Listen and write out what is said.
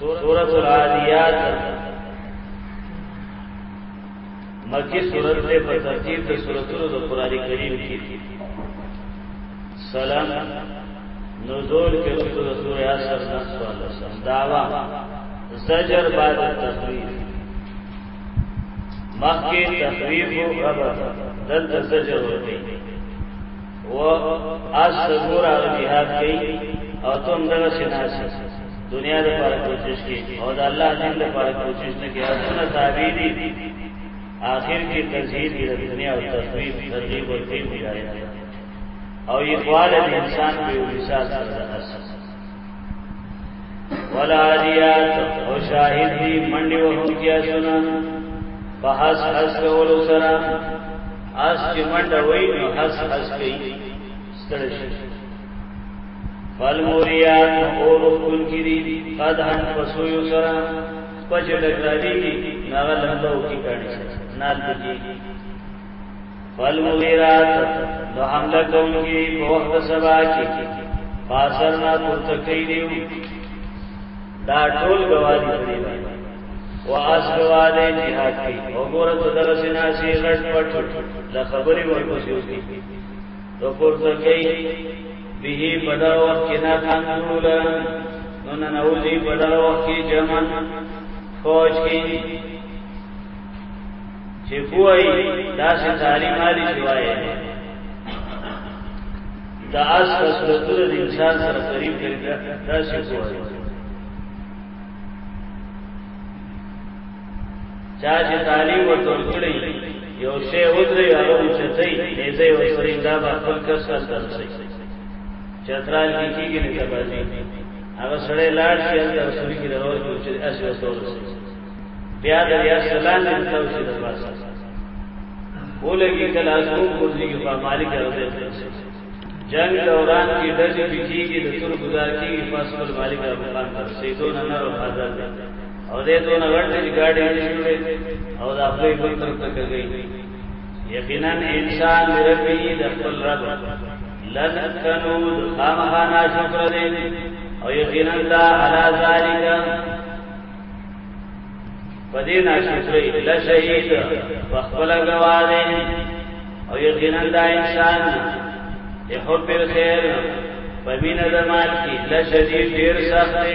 سورۃ العادیات مکی سورۃ له په ترتیب د سوراتونو د قران کریم کې سلام نزول کې د سورې اثر نفس والا سم داوا زجر بعد تخویف مخکې تخویف او ربط دلته زجر ورته و اس سور هغه جهاد کوي او تم دغه سناسي دنیا د لپاره کوشش کوي او د الله دین د لپاره کوشش نه کوي اسنه تابع دي آخر کې تزهید د دنیا او تخویف ترغیب ورکړي مجاهد او یقوال انسان په یو مثال سره والعادیات او شاهد دی منډي وهم کیا سنا په حس حس کولو سره اس چې منډه وای نو حس حس کوي ستړي شي فالموریات اور کل کی دی قد هم پسویو سرا پچ ڈکلالی کی ناغا لندو کی کانی نال بجی والمغیرات نو حمله کوونکی په وخت سبا کې پاسر نه پورته کوي دیو دا ټول گواهی دی او اس گواهی jihad کی او ګور ته درسه ناشي غټ پټ د خبرې ورپسې وکړي نو پورته کوي به بدا وخت کې نه خاندول نو نه نوځي بدا وخت کې جمن فوج کې چې کوی دا چې تعلیم عالی شوای دا اس خصلتونه د انسان سره قریب کړي دا چې کوی چا چې تعلیم ورته کړی یو شی ودرې هغه چتې دې ځای ورسره دا به خپل کس سره درځي چترال کې کېږي نه تبازي هغه سره لاړ شي د رسول کې راوځي چې اسې وسوسه بیا د یا سلام د توسي د واسه ولګي کله اسو کوزي کې په مالک راځي جنگ دوران کې ډزې بکیږي د تور گزار کېږي پس پر مالک را مقام تر سیدو نه نرو حاضر دی او دې دونه ورته ګاډي نشوي او د خپل بل طرف ته کوي یقینا انسان ربي د خپل رب لن کنو خامخا ناشکر دی او یقینا لا علی ذالک پدې ناشکرې له شهید په خپل غواړي او یقینا دا انسان له حب الخير په مینه د مال کې له شدید ډیر سخت دی